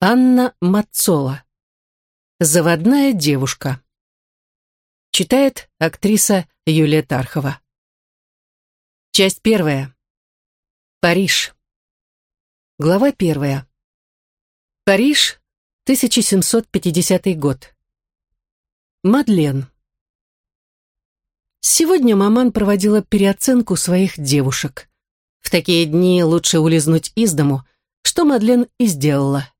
Анна Мацола. Заводная девушка. Читает актриса Юлия Тархова. Часть первая. Париж. Глава первая. Париж, 1750 год. Мадлен. Сегодня маман проводила переоценку своих девушек. В такие дни лучше улизнуть из дому, что Мадлен и сделала.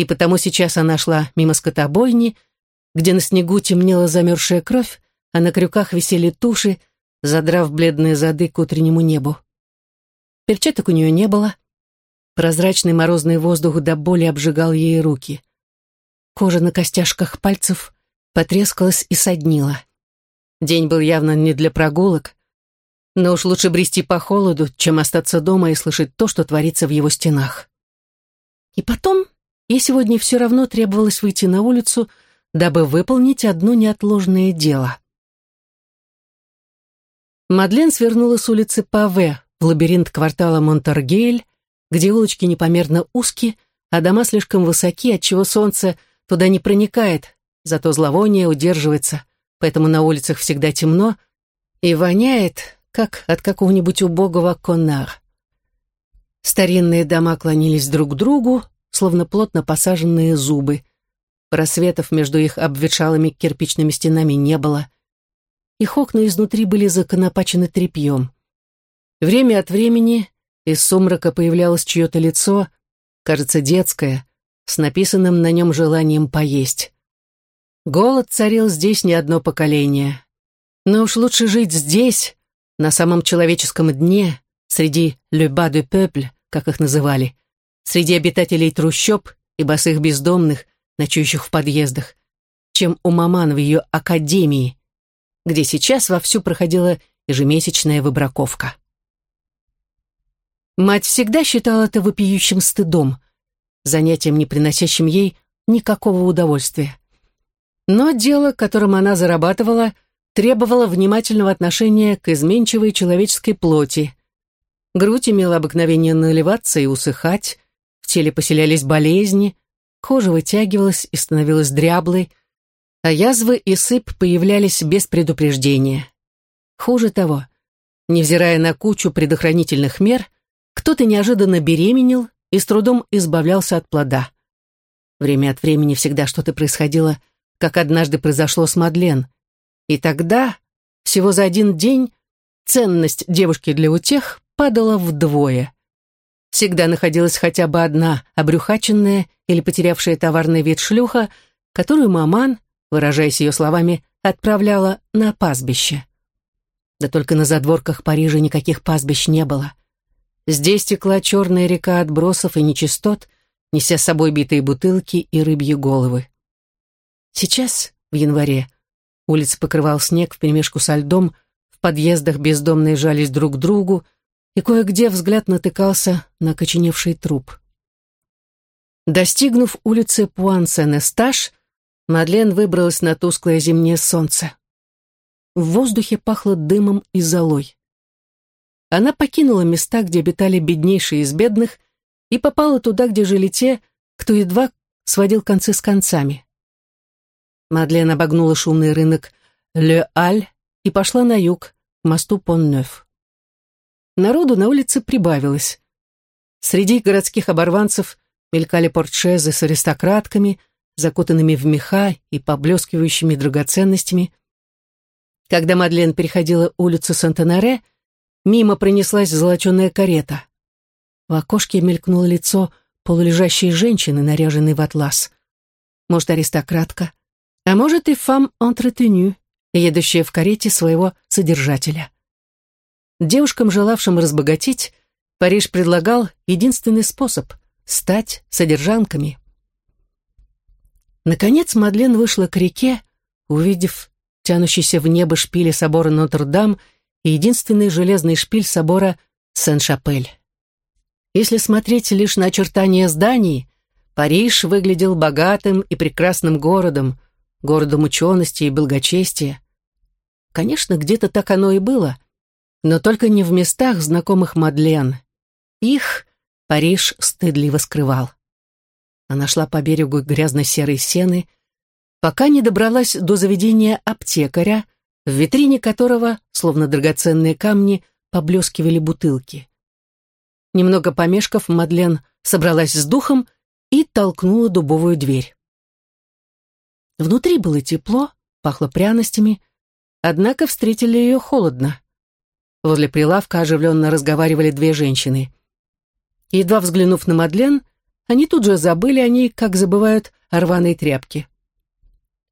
И потому сейчас она шла мимо скотобойни, где на снегу темнела замерзшая кровь, а на крюках висели туши, задрав бледные зады к утреннему небу. Перчаток у нее не было. Прозрачный морозный воздух до боли обжигал ей руки. Кожа на костяшках пальцев потрескалась и соднила. День был явно не для прогулок, но уж лучше брести по холоду, чем остаться дома и слышать то, что творится в его стенах. И потом, ей сегодня все равно требовалось выйти на улицу, дабы выполнить одно неотложное дело. Мадлен свернула с улицы Паве в лабиринт квартала Монтаргейль, где улочки непомерно узкие, а дома слишком высоки, отчего солнце туда не проникает, зато зловоние удерживается поэтому на улицах всегда темно и воняет, как от какого-нибудь убогого конар. Старинные дома клонились друг к другу, словно плотно посаженные зубы. Просветов между их обветшалыми кирпичными стенами не было. Их окна изнутри были законопачены тряпьем. Время от времени из сумрака появлялось чье-то лицо, кажется, детское, с написанным на нем желанием поесть. Голод царил здесь не одно поколение. Но уж лучше жить здесь, на самом человеческом дне, среди «le bas de peuple», как их называли, среди обитателей трущоб и босых бездомных, ночующих в подъездах, чем у маман в ее академии, где сейчас вовсю проходила ежемесячная выбраковка. Мать всегда считала это вопиющим стыдом, занятием, не приносящим ей никакого удовольствия. Но дело, которым она зарабатывала, требовало внимательного отношения к изменчивой человеческой плоти. Грудь имела обыкновение наливаться и усыхать, теле поселялись болезни, кожа вытягивалась и становилась дряблой, а язвы и сыпь появлялись без предупреждения. Хуже того, невзирая на кучу предохранительных мер, кто-то неожиданно беременел и с трудом избавлялся от плода. Время от времени всегда что-то происходило как однажды произошло с Мадлен. И тогда, всего за один день, ценность девушки для утех падала вдвое. Всегда находилась хотя бы одна обрюхаченная или потерявшая товарный вид шлюха, которую маман, выражаясь ее словами, отправляла на пастбище. Да только на задворках Парижа никаких пастбищ не было. Здесь текла черная река отбросов и нечистот, неся с собой битые бутылки и рыбьи головы. Сейчас, в январе, улицы покрывал снег вперемешку со льдом, в подъездах бездомные жались друг к другу, и кое-где взгляд натыкался на коченевший труп. Достигнув улицы Пуан-Сен-Эстаж, Мадлен выбралась на тусклое зимнее солнце. В воздухе пахло дымом и золой. Она покинула места, где обитали беднейшие из бедных, и попала туда, где жили те, кто едва сводил концы с концами. Мадлен обогнула шумный рынок Ле-Аль и пошла на юг, к мосту Пон-Нёв. Народу на улице прибавилось. Среди городских оборванцев мелькали портшезы с аристократками, закутанными в меха и поблескивающими драгоценностями. Когда Мадлен переходила улицу Сантанаре, мимо пронеслась золоченая карета. В окошке мелькнуло лицо полулежащей женщины, наряженной в атлас. Может, аристократка, а может и фам entretenu, едущая в карете своего содержателя. Девушкам, желавшим разбогатеть, Париж предлагал единственный способ — стать содержанками. Наконец Мадлен вышла к реке, увидев тянущийся в небо шпили собора Нотр-Дам и единственный железный шпиль собора Сен-Шапель. Если смотреть лишь на очертания зданий, Париж выглядел богатым и прекрасным городом, городом учености и благочестия. Конечно, где-то так оно и было, но только не в местах, знакомых Мадлен. Их Париж стыдливо скрывал. Она шла по берегу грязно-серой сены, пока не добралась до заведения аптекаря, в витрине которого, словно драгоценные камни, поблескивали бутылки. Немного помешков, Мадлен собралась с духом и толкнула дубовую дверь. Внутри было тепло, пахло пряностями, однако встретили ее холодно. Возле прилавка оживленно разговаривали две женщины. Едва взглянув на Мадлен, они тут же забыли о ней, как забывают о рваной тряпке.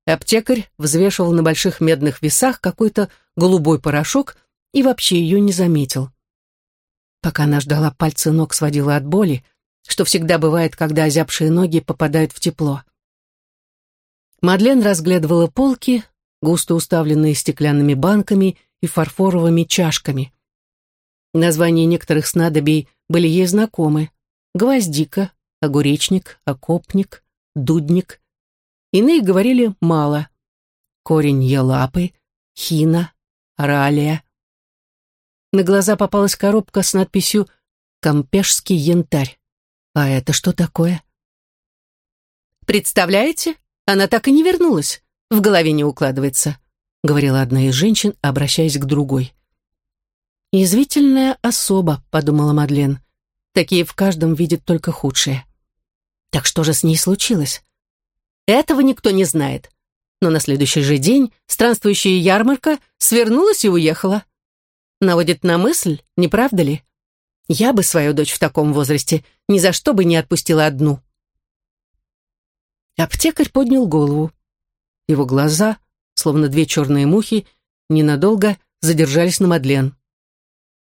Аптекарь взвешивал на больших медных весах какой-то голубой порошок и вообще ее не заметил. Пока она ждала, пальцы ног сводила от боли, что всегда бывает, когда озябшие ноги попадают в тепло. Мадлен разглядывала полки, густо уставленные стеклянными банками и фарфоровыми чашками. Названия некоторых снадобий были ей знакомы. Гвоздика, огуречник, окопник, дудник. Иные говорили мало. Корень елапы, хина, оралия. На глаза попалась коробка с надписью «Кампешский янтарь». А это что такое? «Представляете? Она так и не вернулась. В голове не укладывается», — говорила одна из женщин, обращаясь к другой. «Язвительная особа», — подумала Мадлен. «Такие в каждом видят только худшее». Так что же с ней случилось? Этого никто не знает. Но на следующий же день странствующая ярмарка свернулась и уехала. Наводит на мысль, не правда ли? Я бы свою дочь в таком возрасте ни за что бы не отпустила одну. Аптекарь поднял голову. Его глаза, словно две черные мухи, ненадолго задержались на Мадлен.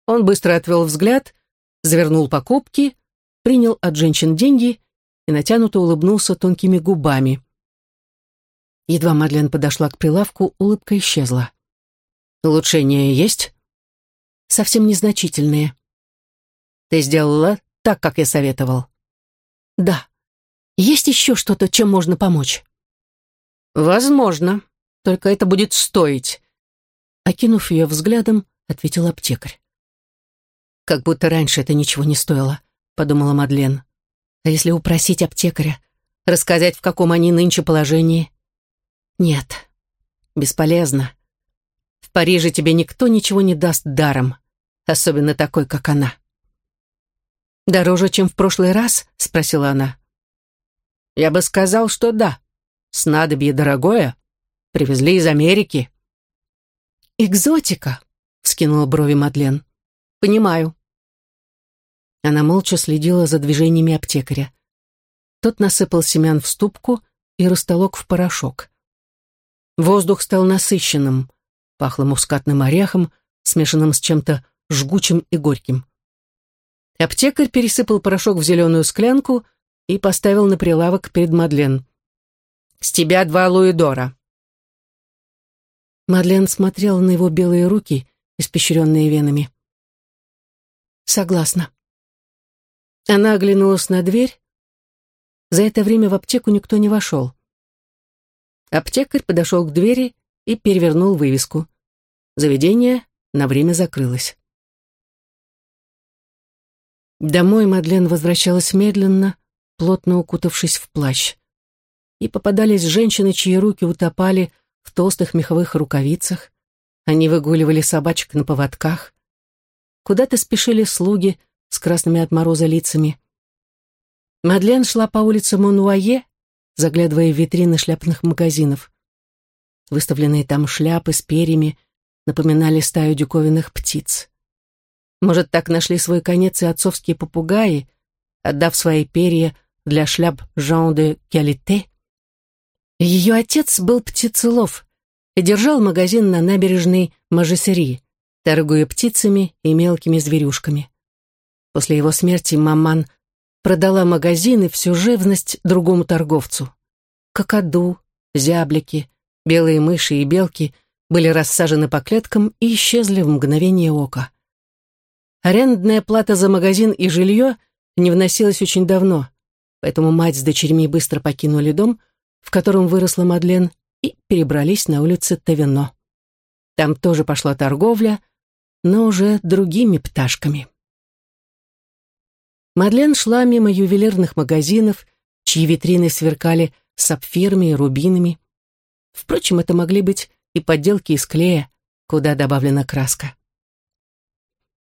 Он быстро отвел взгляд, завернул покупки, принял от женщин деньги и натянуто улыбнулся тонкими губами. Едва Мадлен подошла к прилавку, улыбка исчезла. «Улучшения есть?» «Совсем незначительные». «Ты сделала так, как я советовал?» «Да. Есть еще что-то, чем можно помочь?» «Возможно. Только это будет стоить». Окинув ее взглядом, ответил аптекарь. «Как будто раньше это ничего не стоило», — подумала Мадлен. А если упросить аптекаря? Рассказать, в каком они нынче положении? Нет, бесполезно. В Париже тебе никто ничего не даст даром, особенно такой, как она. «Дороже, чем в прошлый раз?» — спросила она. «Я бы сказал, что да. Снадобье дорогое. Привезли из Америки». «Экзотика», — вскинула брови Мадлен. «Понимаю. Она молча следила за движениями аптекаря. Тот насыпал семян в ступку и растолок в порошок. Воздух стал насыщенным, пахло мускатным орехом, смешанным с чем-то жгучим и горьким. Аптекарь пересыпал порошок в зеленую склянку и поставил на прилавок перед Мадлен. «С тебя два луидора». Мадлен смотрела на его белые руки, испещренные венами. «Согласна». Она оглянулась на дверь. За это время в аптеку никто не вошел. Аптекарь подошел к двери и перевернул вывеску. Заведение на время закрылось. Домой Мадлен возвращалась медленно, плотно укутавшись в плащ. И попадались женщины, чьи руки утопали в толстых меховых рукавицах. Они выгуливали собачек на поводках. Куда-то спешили слуги, с красными от мороза лицами. Мадлен шла по улице Монуае, заглядывая в витрины шляпных магазинов. Выставленные там шляпы с перьями напоминали стаю диковинных птиц. Может, так нашли свой конец и отцовские попугаи, отдав свои перья для шляп Жан де Кялите? Ее отец был птицелов и держал магазин на набережной Мажесери, торгуя птицами и мелкими зверюшками. После его смерти маман продала магазин и всю живность другому торговцу. Какаду, зяблики, белые мыши и белки были рассажены по клеткам и исчезли в мгновение ока. Арендная плата за магазин и жилье не вносилась очень давно, поэтому мать с дочерьми быстро покинули дом, в котором выросла Мадлен, и перебрались на улицу Тавино. Там тоже пошла торговля, но уже другими пташками. Мадлен шла мимо ювелирных магазинов, чьи витрины сверкали сапфирами и рубинами. Впрочем, это могли быть и подделки из клея, куда добавлена краска.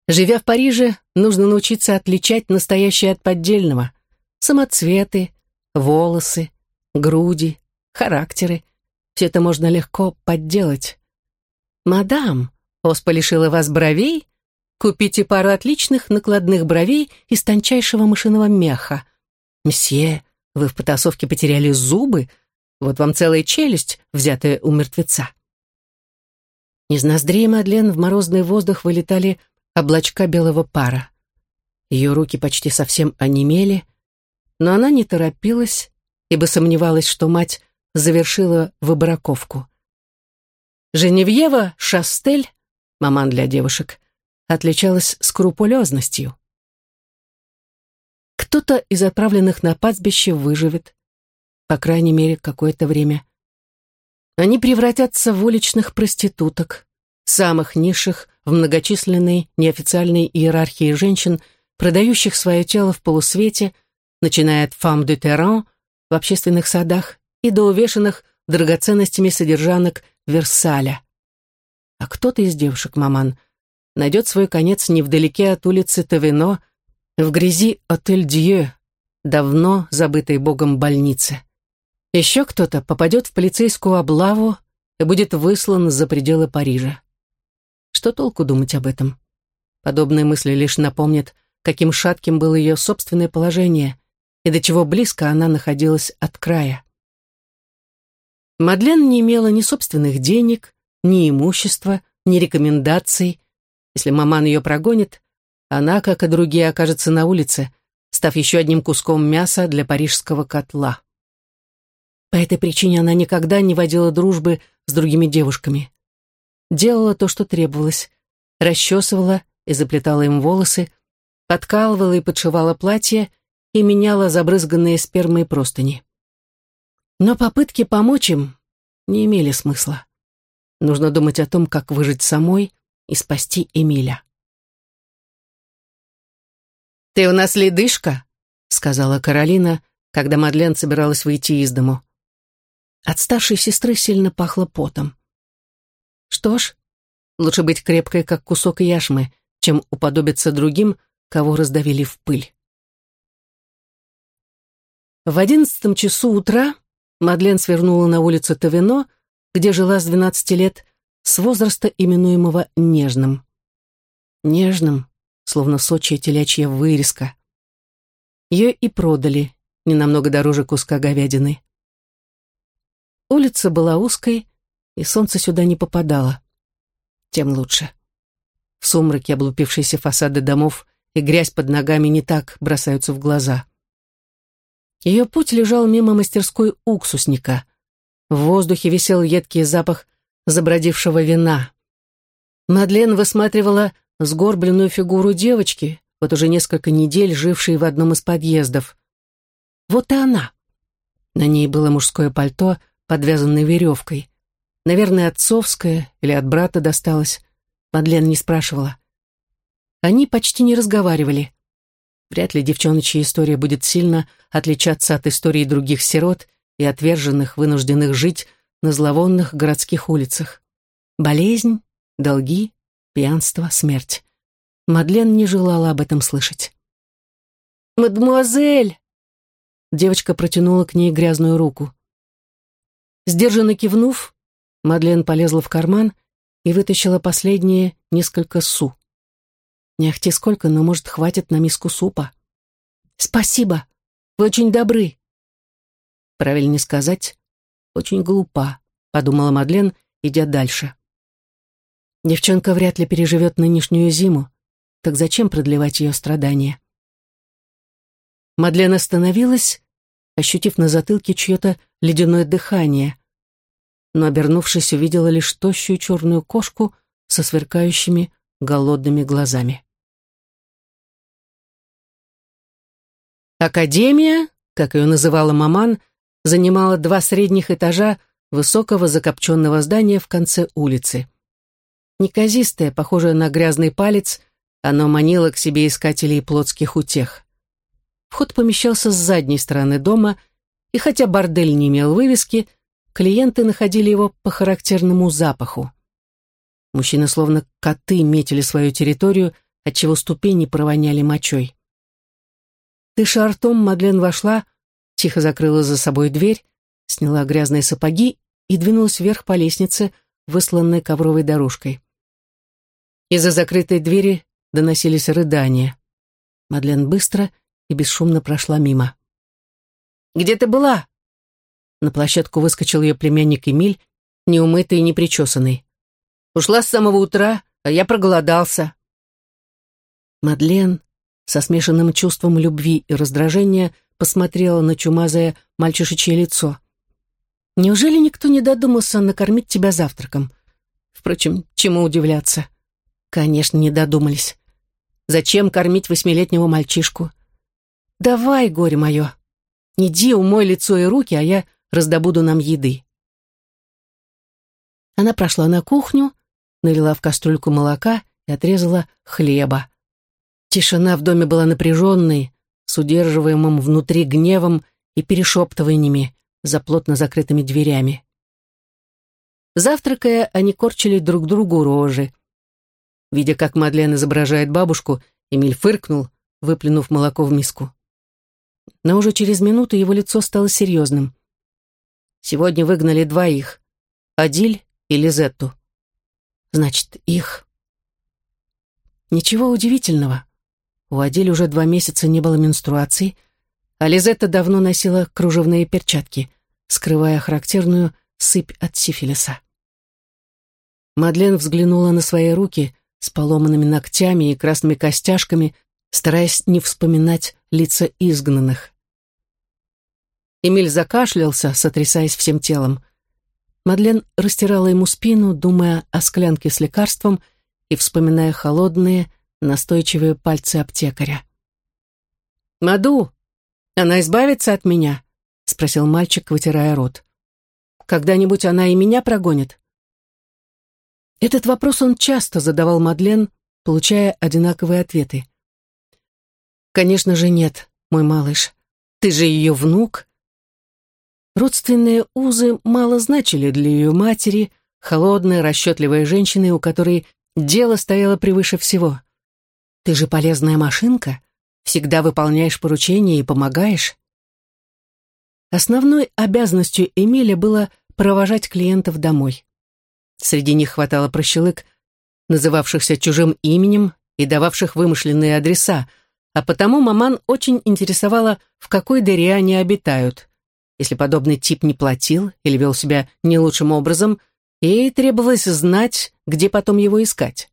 Живя в Париже, нужно научиться отличать настоящее от поддельного. Самоцветы, волосы, груди, характеры — все это можно легко подделать. «Мадам, оспа лишила вас бровей? Купите пару отличных накладных бровей из тончайшего мышиного меха. Мсье, вы в потасовке потеряли зубы, вот вам целая челюсть, взятая у мертвеца». Из ноздрей Мадлен в морозный воздух вылетали облачка белого пара. Ее руки почти совсем онемели, но она не торопилась, ибо сомневалась, что мать завершила выбраковку. Женевьева Шастель, маман для девушек, отличалась скрупулезностью. Кто-то из отправленных на пастбище выживет, по крайней мере, какое-то время. Они превратятся в уличных проституток, самых низших в многочисленной неофициальной иерархии женщин, продающих свое тело в полусвете, начиная от фам де терран в общественных садах и до увешанных драгоценностями содержанок Версаля. А кто-то из девушек, маман, найдет свой конец невдалеке от улицы Тавино, в грязи Отель Дье, давно забытой богом больнице. Еще кто-то попадет в полицейскую облаву и будет выслан за пределы Парижа. Что толку думать об этом? Подобные мысли лишь напомнят, каким шатким было ее собственное положение и до чего близко она находилась от края. Мадлен не имела ни собственных денег, ни имущества, ни рекомендаций. Если маман ее прогонит, она, как и другие, окажется на улице, став еще одним куском мяса для парижского котла. По этой причине она никогда не водила дружбы с другими девушками делала то, что требовалось, расчесывала и заплетала им волосы, подкалывала и подшивала платье и меняла забрызганные спермой простыни. Но попытки помочь им не имели смысла. Нужно думать о том, как выжить самой и спасти Эмиля. «Ты у нас ледышка», — сказала Каролина, когда Мадлен собиралась выйти из дому. От старшей сестры сильно пахло потом. Что ж, лучше быть крепкой, как кусок яшмы, чем уподобиться другим, кого раздавили в пыль. В одиннадцатом часу утра Мадлен свернула на улицу Тавино, где жила с двенадцати лет, с возраста, именуемого нежным. Нежным, словно сочья телячья вырезка. Ее и продали, не намного дороже куска говядины. Улица была узкой, и солнце сюда не попадало. Тем лучше. В сумраке облупившиеся фасады домов и грязь под ногами не так бросаются в глаза. Ее путь лежал мимо мастерской уксусника. В воздухе висел едкий запах забродившего вина. Мадлен высматривала сгорбленную фигуру девочки, вот уже несколько недель жившей в одном из подъездов. Вот и она. На ней было мужское пальто, подвязанное веревкой. Наверное, отцовская или от брата досталась. Мадлен не спрашивала. Они почти не разговаривали. Вряд ли девчоночья история будет сильно отличаться от истории других сирот и отверженных, вынужденных жить на зловонных городских улицах. Болезнь, долги, пьянство, смерть. Мадлен не желала об этом слышать. «Мадемуазель!» Девочка протянула к ней грязную руку. Сдержанно кивнув, Мадлен полезла в карман и вытащила последние несколько су. Не ахти сколько, но, может, хватит на миску супа. «Спасибо! Вы очень добры!» Правильнее сказать, очень глупа, подумала Мадлен, идя дальше. Девчонка вряд ли переживет нынешнюю зиму, так зачем продлевать ее страдания? Мадлен остановилась, ощутив на затылке чье-то ледяное дыхание, но, обернувшись, увидела лишь тощую черную кошку со сверкающими голодными глазами. Академия, как ее называла маман, занимала два средних этажа высокого закопченного здания в конце улицы. Неказистое, похожее на грязный палец, оно манило к себе искателей плотских утех. Вход помещался с задней стороны дома и хотя бордель не имел вывески, клиенты находили его по характерному запаху. Мужчины словно коты метили свою территорию, отчего ступени провоняли мочой. Дыша ртом, Мадлен вошла, тихо закрыла за собой дверь, сняла грязные сапоги и двинулась вверх по лестнице, высланной ковровой дорожкой. Из-за закрытой двери доносились рыдания. Мадлен быстро и бесшумно прошла мимо. «Где ты была?» На площадку выскочил ее племянник Эмиль, неумытый и непричесанный. Ушла с самого утра, а я проголодался. Мадлен со смешанным чувством любви и раздражения посмотрела на чумазое мальчишечье лицо. «Неужели никто не додумался накормить тебя завтраком? Впрочем, чему удивляться? Конечно, не додумались. Зачем кормить восьмилетнего мальчишку? Давай, горе мое, иди умой лицо и руки, а я раздобуду нам еды». Она прошла на кухню, налила в кастрюльку молока и отрезала хлеба. Тишина в доме была напряженной, с удерживаемым внутри гневом и перешептываниями за плотно закрытыми дверями. Завтракая, они корчили друг другу рожи. Видя, как Мадлен изображает бабушку, Эмиль фыркнул, выплюнув молоко в миску. Но уже через минуту его лицо стало серьезным. Сегодня выгнали двоих — Адиль и Лизетту. Значит, их. Ничего удивительного. У Адель уже два месяца не было менструаций, а Лизетта давно носила кружевные перчатки, скрывая характерную сыпь от сифилиса. Мадлен взглянула на свои руки с поломанными ногтями и красными костяшками, стараясь не вспоминать лица изгнанных. Эмиль закашлялся, сотрясаясь всем телом. Мадлен растирала ему спину, думая о склянке с лекарством и вспоминая холодные, настойчивые пальцы аптекаря. «Маду, она избавится от меня?» — спросил мальчик, вытирая рот. «Когда-нибудь она и меня прогонит?» Этот вопрос он часто задавал Мадлен, получая одинаковые ответы. «Конечно же нет, мой малыш. Ты же ее внук, Родственные узы мало значили для ее матери, холодной, расчетливой женщины, у которой дело стояло превыше всего. «Ты же полезная машинка, всегда выполняешь поручения и помогаешь». Основной обязанностью Эмиля было провожать клиентов домой. Среди них хватало прощелык, называвшихся чужим именем и дававших вымышленные адреса, а потому маман очень интересовала, в какой дыре они обитают – если подобный тип не платил или вел себя не лучшим образом, ей требовалось знать, где потом его искать.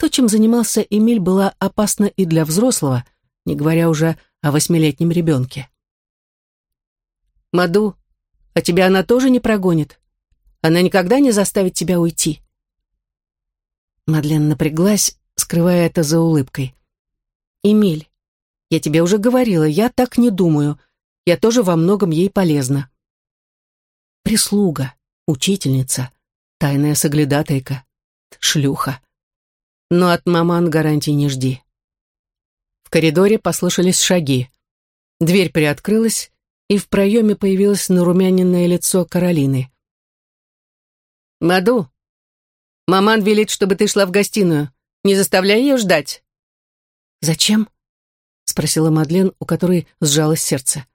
То, чем занимался Эмиль, было опасно и для взрослого, не говоря уже о восьмилетнем ребенке. «Маду, а тебя она тоже не прогонит? Она никогда не заставит тебя уйти?» Мадлен напряглась, скрывая это за улыбкой. «Эмиль, я тебе уже говорила, я так не думаю», я тоже во многом ей полезна. Прислуга, учительница, тайная соглядатайка, шлюха. Но от маман гарантий не жди. В коридоре послышались шаги. Дверь приоткрылась, и в проеме появилось нарумяненное лицо Каролины. «Маду, маман велит, чтобы ты шла в гостиную. Не заставляй ее ждать». «Зачем?» — спросила Мадлен, у которой сжалось сердце.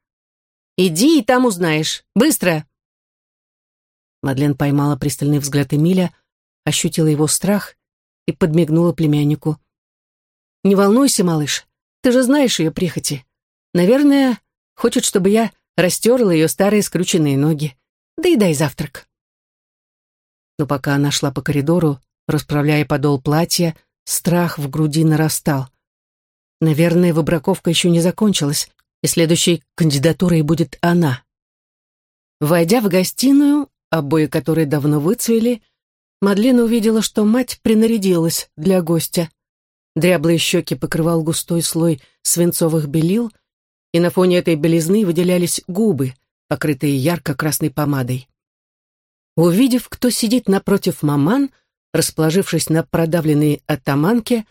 Иди и там узнаешь. Быстро!» Мадлен поймала пристальный взгляд Эмиля, ощутила его страх и подмигнула племяннику. «Не волнуйся, малыш, ты же знаешь ее прихоти. Наверное, хочет, чтобы я растерла ее старые скрученные ноги. Да и дай завтрак». Но пока она шла по коридору, расправляя подол платья, страх в груди нарастал. Наверное, выбраковка еще не закончилась, и следующей кандидатурой будет она. Войдя в гостиную, обои которой давно выцвели, Мадлена увидела, что мать принарядилась для гостя. Дряблые щеки покрывал густой слой свинцовых белил, и на фоне этой белизны выделялись губы, покрытые ярко-красной помадой. Увидев, кто сидит напротив маман, расположившись на продавленной атаманке,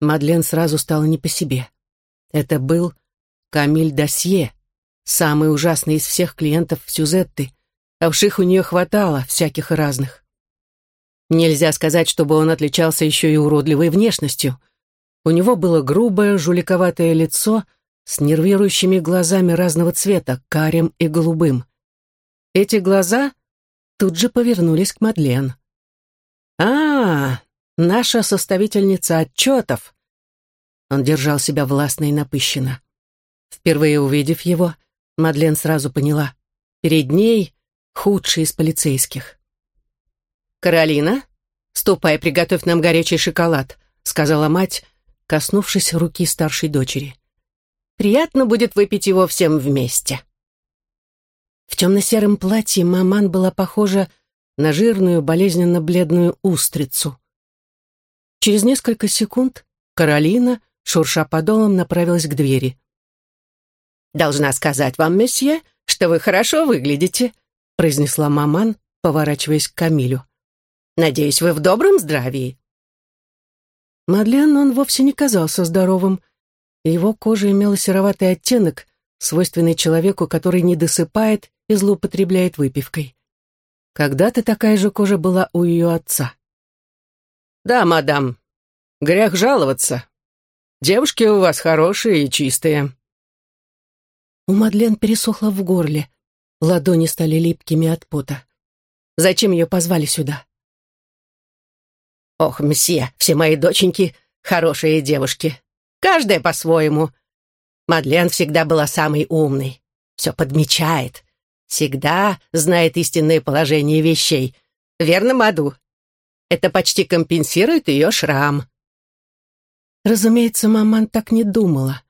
Мадлен сразу стала не по себе. Это был Камиль Досье, самый ужасный из всех клиентов Сюзетты, а вших у нее хватало, всяких разных. Нельзя сказать, чтобы он отличался еще и уродливой внешностью. У него было грубое, жуликоватое лицо с нервирующими глазами разного цвета, карим и голубым. Эти глаза тут же повернулись к Мадлен. «А, наша составительница отчетов!» Он держал себя властно и напыщенно. Впервые увидев его, Мадлен сразу поняла. Перед ней худший из полицейских. «Каролина, ступай, приготовь нам горячий шоколад», сказала мать, коснувшись руки старшей дочери. «Приятно будет выпить его всем вместе». В темно-сером платье маман была похожа на жирную, болезненно-бледную устрицу. Через несколько секунд Каролина, шурша подолом, направилась к двери. «Должна сказать вам, месье, что вы хорошо выглядите», произнесла маман, поворачиваясь к Камилю. «Надеюсь, вы в добром здравии?» Мадлен он вовсе не казался здоровым. Его кожа имела сероватый оттенок, свойственный человеку, который не досыпает и злоупотребляет выпивкой. Когда-то такая же кожа была у ее отца. «Да, мадам, грех жаловаться. Девушки у вас хорошие и чистые». У Мадлен пересохло в горле. Ладони стали липкими от пота. Зачем ее позвали сюда? «Ох, мсье, все мои доченьки — хорошие девушки. Каждая по-своему. Мадлен всегда была самой умной. Все подмечает. Всегда знает истинное положение вещей. Верно, Маду? Это почти компенсирует ее шрам». Разумеется, маман так не думала.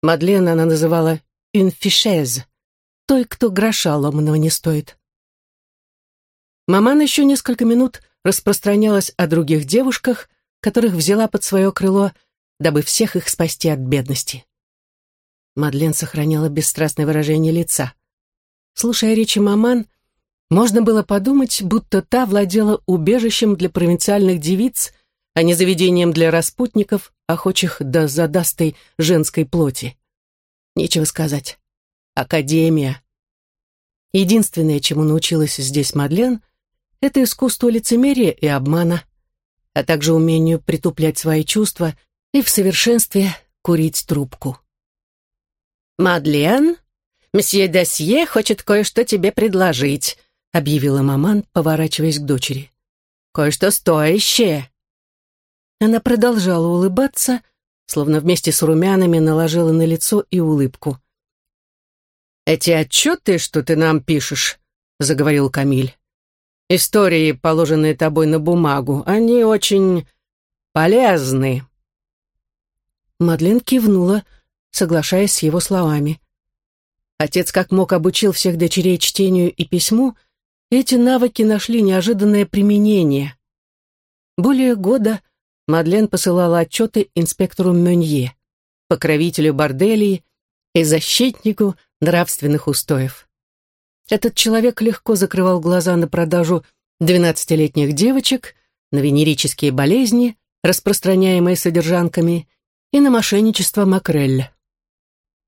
Мадлен она называла «инфишез», той, кто гроша ломаного не стоит. Маман еще несколько минут распространялась о других девушках, которых взяла под свое крыло, дабы всех их спасти от бедности. Мадлен сохраняла бесстрастное выражение лица. Слушая речи Маман, можно было подумать, будто та владела убежищем для провинциальных девиц, а не заведением для распутников, охочих до задастой женской плоти. Нечего сказать. Академия. Единственное, чему научилась здесь Мадлен, это искусство лицемерия и обмана, а также умению притуплять свои чувства и в совершенстве курить трубку. «Мадлен, месье Досье хочет кое-что тебе предложить», объявила маман, поворачиваясь к дочери. «Кое-что стоящее». Она продолжала улыбаться, словно вместе с румянами наложила на лицо и улыбку. «Эти отчеты, что ты нам пишешь», — заговорил Камиль, «истории, положенные тобой на бумагу, они очень полезны». Мадлен кивнула, соглашаясь с его словами. Отец как мог обучил всех дочерей чтению и письму, эти навыки нашли неожиданное применение. Более года Мадлен посылала отчеты инспектору Мюнье, покровителю борделей и защитнику нравственных устоев. Этот человек легко закрывал глаза на продажу 12-летних девочек, на венерические болезни, распространяемые содержанками, и на мошенничество Макрелля.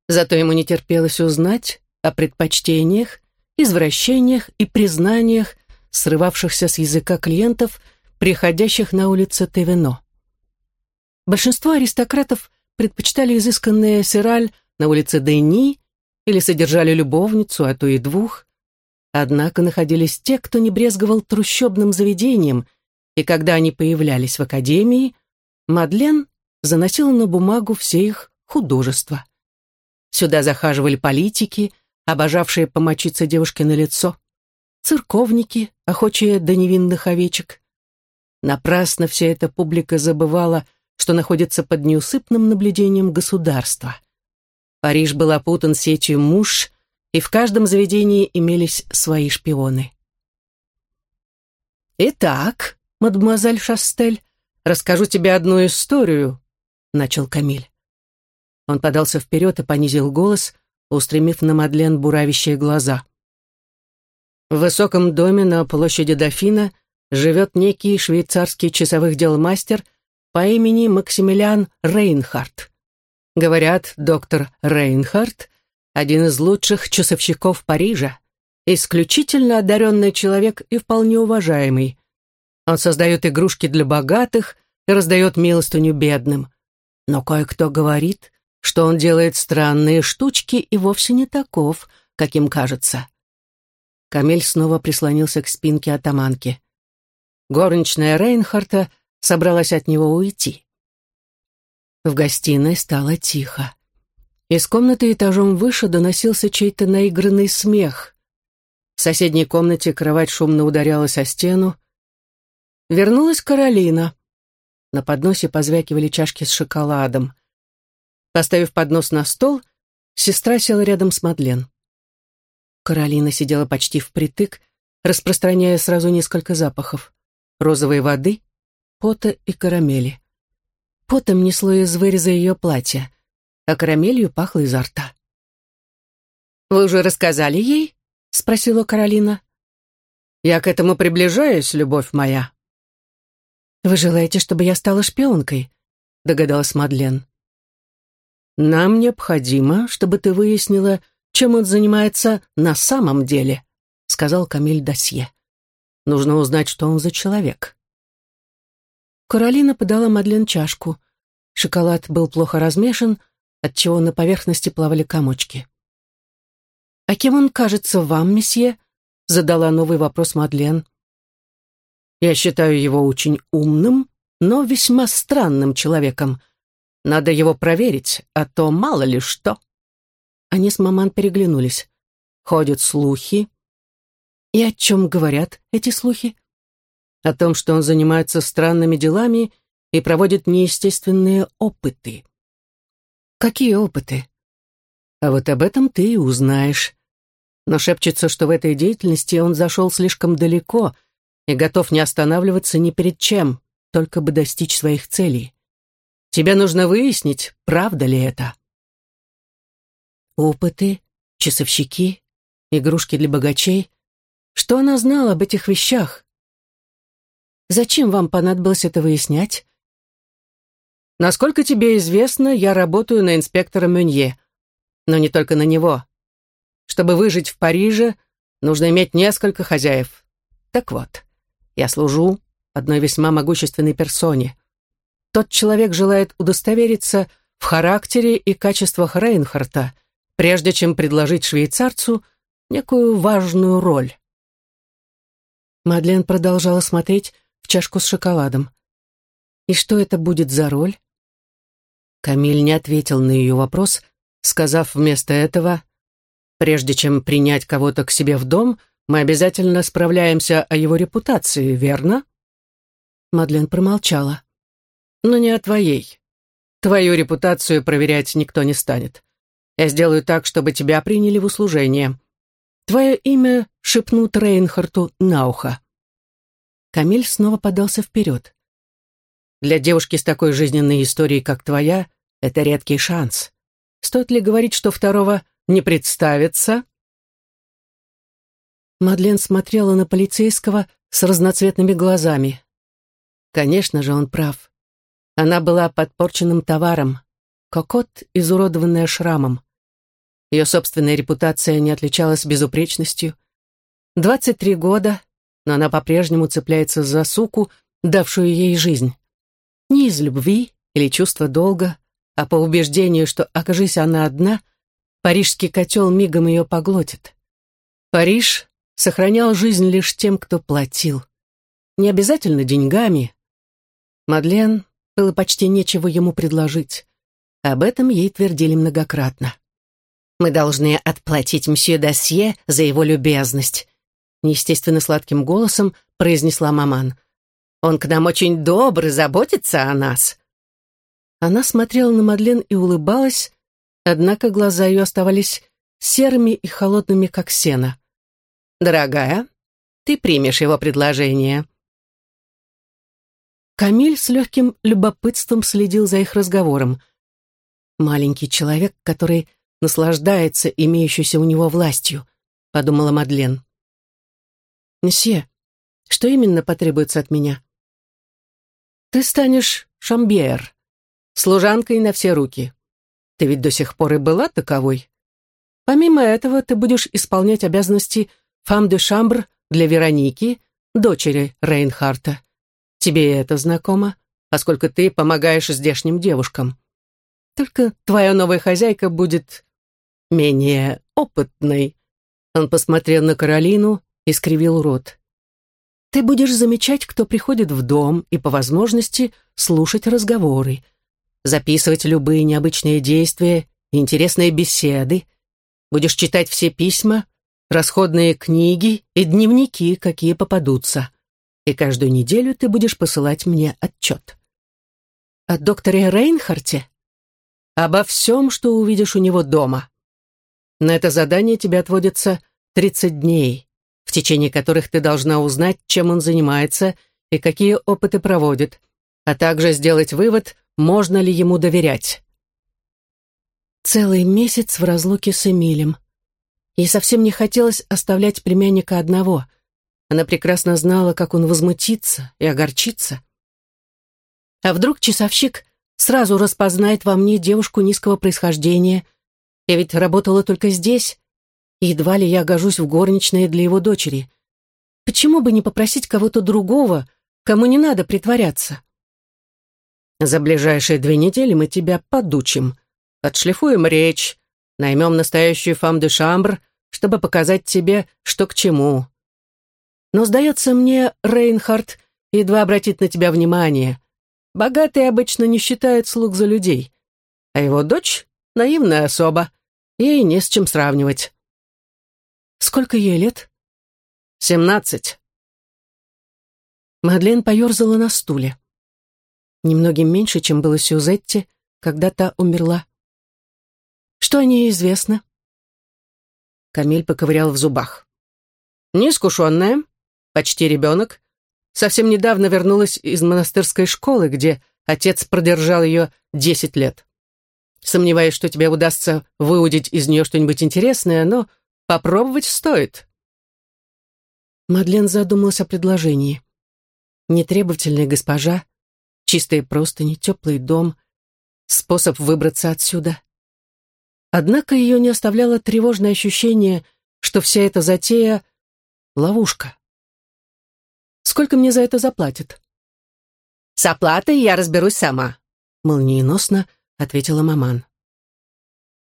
Зато ему не терпелось узнать о предпочтениях, извращениях и признаниях, срывавшихся с языка клиентов, приходящих на улице Тевино. Большинство аристократов предпочитали изысканное сираль на улице Дени или содержали любовницу, а то и двух. Однако находились те, кто не брезговал трущобным заведением, и когда они появлялись в академии, Мадлен заносила на бумагу все их художества. Сюда захаживали политики, обожавшие помочиться девушке на лицо, церковники, охочие до невинных овечек. Напрасно вся эта публика забывала, что находится под неусыпным наблюдением государства — Париж был опутан сетью муж, и в каждом заведении имелись свои шпионы. «Итак, мадемуазель Шастель, расскажу тебе одну историю», — начал Камиль. Он подался вперед и понизил голос, устремив на Мадлен буравящие глаза. В высоком доме на площади Дофина живет некий швейцарский часовых дел мастер по имени Максимилиан Рейнхард. Говорят, доктор Рейнхард один из лучших часовщиков Парижа, исключительно одаренный человек и вполне уважаемый. Он создает игрушки для богатых и раздает милостыню бедным. Но кое-кто говорит, что он делает странные штучки и вовсе не таков, каким кажется. Камель снова прислонился к спинке атаманки. Горничная Рейнхарта собралась от него уйти. В гостиной стало тихо. Из комнаты этажом выше доносился чей-то наигранный смех. В соседней комнате кровать шумно ударялась о стену. Вернулась Каролина. На подносе позвякивали чашки с шоколадом. Поставив поднос на стол, сестра села рядом с Мадлен. Каролина сидела почти впритык, распространяя сразу несколько запахов. Розовой воды, пота и карамели. Потом несло из выреза ее платья, а карамелью пахло изо рта. «Вы уже рассказали ей?» — спросила Каролина. «Я к этому приближаюсь, любовь моя». «Вы желаете, чтобы я стала шпионкой?» — догадалась Мадлен. «Нам необходимо, чтобы ты выяснила, чем он занимается на самом деле», — сказал Камиль Досье. «Нужно узнать, что он за человек». Каролина подала Мадлен чашку. Шоколад был плохо размешан, отчего на поверхности плавали комочки. «А кем он кажется вам, месье?» — задала новый вопрос Мадлен. «Я считаю его очень умным, но весьма странным человеком. Надо его проверить, а то мало ли что». Они с маман переглянулись. Ходят слухи. И о чем говорят эти слухи? О том, что он занимается странными делами и проводит неестественные опыты. Какие опыты? А вот об этом ты и узнаешь. Но шепчется, что в этой деятельности он зашел слишком далеко и готов не останавливаться ни перед чем, только бы достичь своих целей. Тебе нужно выяснить, правда ли это. Опыты, часовщики, игрушки для богачей. Что она знала об этих вещах? Зачем вам понадобилось это выяснять? Насколько тебе известно, я работаю на инспектора Мюнье. Но не только на него. Чтобы выжить в Париже, нужно иметь несколько хозяев. Так вот, я служу одной весьма могущественной персоне. Тот человек желает удостовериться в характере и качествах Рейнхарта, прежде чем предложить швейцарцу некую важную роль. Мадлен продолжала смотреть в чашку с шоколадом. И что это будет за роль? Камиль не ответил на ее вопрос, сказав вместо этого, «Прежде чем принять кого-то к себе в дом, мы обязательно справляемся о его репутации, верно?» Мадлен промолчала. «Но не о твоей. Твою репутацию проверять никто не станет. Я сделаю так, чтобы тебя приняли в услужение. Твое имя шепнут Рейнхарту на ухо». Камиль снова подался вперед. Для девушки с такой жизненной историей, как твоя, это редкий шанс. Стоит ли говорить, что второго не представится?» Мадлен смотрела на полицейского с разноцветными глазами. Конечно же, он прав. Она была подпорченным товаром, кокот, изуродованная шрамом. Ее собственная репутация не отличалась безупречностью. Двадцать три года, но она по-прежнему цепляется за суку, давшую ей жизнь. Не из любви или чувства долга, а по убеждению, что, окажись она одна, парижский котел мигом ее поглотит. Париж сохранял жизнь лишь тем, кто платил. Не обязательно деньгами. Мадлен было почти нечего ему предложить. Об этом ей твердили многократно. «Мы должны отплатить мсье Досье за его любезность», неестественно сладким голосом произнесла маман. Он к нам очень добрый, заботится о нас». Она смотрела на Мадлен и улыбалась, однако глаза ее оставались серыми и холодными, как сено. «Дорогая, ты примешь его предложение». Камиль с легким любопытством следил за их разговором. «Маленький человек, который наслаждается имеющейся у него властью», — подумала Мадлен. «Месье, что именно потребуется от меня?» Ты станешь шамбьер, служанкой на все руки. Ты ведь до сих пор и была таковой. Помимо этого, ты будешь исполнять обязанности фам де шамбр для Вероники, дочери Рейнхарта. Тебе это знакомо, поскольку ты помогаешь здешним девушкам. Только твоя новая хозяйка будет менее опытной. Он посмотрел на Каролину и скривил рот. Ты будешь замечать, кто приходит в дом, и по возможности слушать разговоры, записывать любые необычные действия и интересные беседы. Будешь читать все письма, расходные книги и дневники, какие попадутся. И каждую неделю ты будешь посылать мне отчет. О докторе Рейнхарте? Обо всем, что увидишь у него дома. На это задание тебе отводится 30 дней, в течение которых ты должна узнать, чем он занимается и какие опыты проводит, а также сделать вывод, можно ли ему доверять. Целый месяц в разлуке с Эмилем. Ей совсем не хотелось оставлять племянника одного. Она прекрасно знала, как он возмутится и огорчится. А вдруг часовщик сразу распознает во мне девушку низкого происхождения? Я ведь работала только здесь, едва ли я гожусь в горничные для его дочери. Почему бы не попросить кого-то другого, кому не надо притворяться? За ближайшие две недели мы тебя подучим, отшлифуем речь, наймем настоящую фам де шамбр, чтобы показать тебе, что к чему. Но, сдается мне, Рейнхард едва обратит на тебя внимание. Богатые обычно не считают слуг за людей, а его дочь — наивная особа, ей не с чем сравнивать. Сколько ей лет? Семнадцать. Мадлен поерзала на стуле. Немногим меньше, чем было Сюзетте, когда та умерла. Что о ней известно? Камиль поковырял в зубах. Неискушенная, почти ребенок, совсем недавно вернулась из монастырской школы, где отец продержал ее десять лет. Сомневаюсь, что тебе удастся выудить из нее что-нибудь интересное, но попробовать стоит. Мадлен задумалась о предложении. Нетребовательная госпожа, чистые простыни, теплый дом, способ выбраться отсюда. Однако ее не оставляло тревожное ощущение, что вся эта затея — ловушка. «Сколько мне за это заплатят?» «С оплатой я разберусь сама», — молниеносно ответила маман.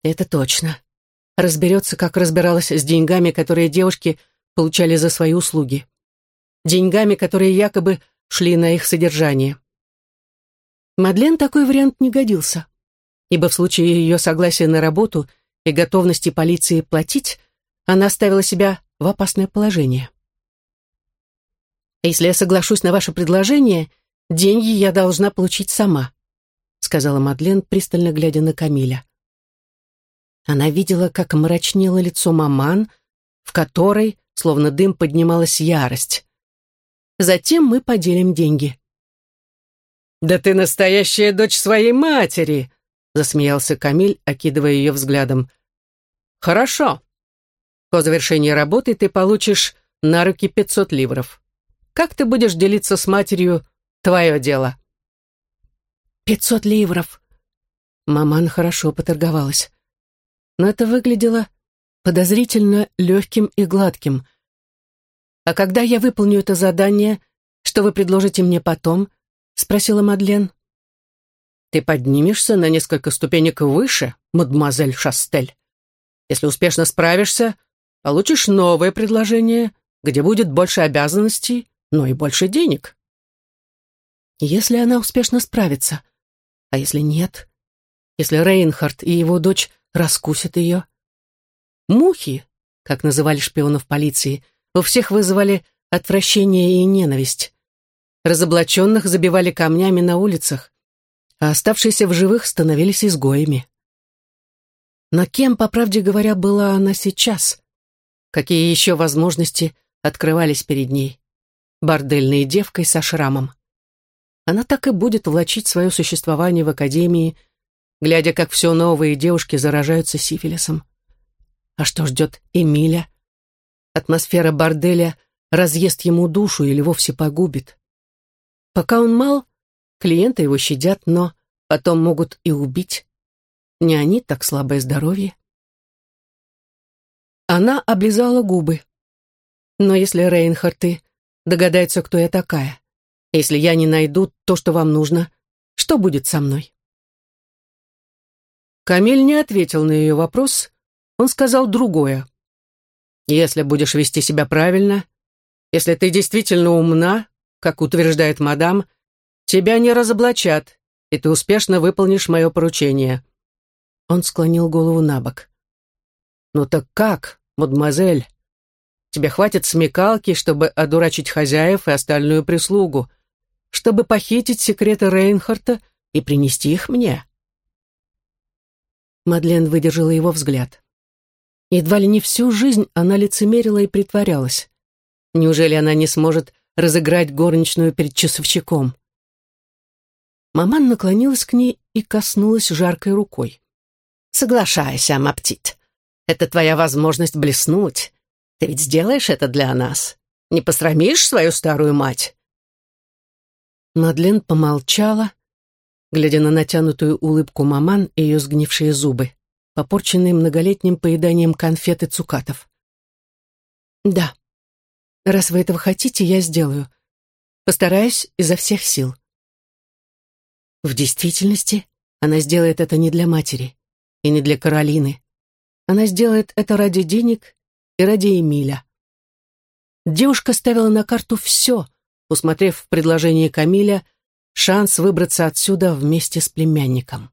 «Это точно. Разберется, как разбиралась с деньгами, которые девушки получали за свои услуги. Деньгами, которые якобы шли на их содержание. Мадлен такой вариант не годился ибо в случае ее согласия на работу и готовности полиции платить, она ставила себя в опасное положение. «Если я соглашусь на ваше предложение, деньги я должна получить сама», сказала Мадлен, пристально глядя на Камиля. Она видела, как мрачнело лицо маман, в которой, словно дым, поднималась ярость. «Затем мы поделим деньги». «Да ты настоящая дочь своей матери!» засмеялся Камиль, окидывая ее взглядом. «Хорошо. По завершении работы ты получишь на руки пятьсот ливров. Как ты будешь делиться с матерью, твое дело». «Пятьсот ливров!» Маман хорошо поторговалась. Но это выглядело подозрительно легким и гладким. «А когда я выполню это задание, что вы предложите мне потом?» — спросила Мадлен. Ты поднимешься на несколько ступенек выше, мадемуазель Шастель. Если успешно справишься, получишь новое предложение, где будет больше обязанностей, но и больше денег. Если она успешно справится, а если нет, если Рейнхард и его дочь раскусят ее. Мухи, как называли шпионов полиции, у всех вызывали отвращение и ненависть. Разоблаченных забивали камнями на улицах, а оставшиеся в живых становились изгоями. Но кем, по правде говоря, была она сейчас? Какие еще возможности открывались перед ней? Бордельной девкой со шрамом. Она так и будет влачить свое существование в академии, глядя, как все новые девушки заражаются сифилисом. А что ждет Эмиля? Атмосфера борделя разъест ему душу или вовсе погубит. Пока он мал, Клиенты его щадят, но потом могут и убить. Не они так слабое здоровье. Она облизала губы. «Но если Рейнхарты догадаются, кто я такая, если я не найду то, что вам нужно, что будет со мной?» Камиль не ответил на ее вопрос, он сказал другое. «Если будешь вести себя правильно, если ты действительно умна, как утверждает мадам, тебя не разоблачат, и ты успешно выполнишь мое поручение». Он склонил голову на бок. «Ну так как, мадемуазель? Тебе хватит смекалки, чтобы одурачить хозяев и остальную прислугу, чтобы похитить секреты Рейнхарта и принести их мне?» Мадлен выдержала его взгляд. Едва ли не всю жизнь она лицемерила и притворялась. Неужели она не сможет разыграть горничную перед часовщиком? Маман наклонилась к ней и коснулась жаркой рукой. «Соглашайся, Маптит. Это твоя возможность блеснуть. Ты ведь сделаешь это для нас. Не посрамишь свою старую мать?» Мадлен помолчала, глядя на натянутую улыбку маман и ее сгнившие зубы, попорченные многолетним поеданием конфет и цукатов. «Да, раз вы этого хотите, я сделаю. Постараюсь изо всех сил». В действительности, она сделает это не для матери и не для Каролины. Она сделает это ради денег и ради Эмиля. Девушка ставила на карту все, усмотрев в предложении Камиля – шанс выбраться отсюда вместе с племянником.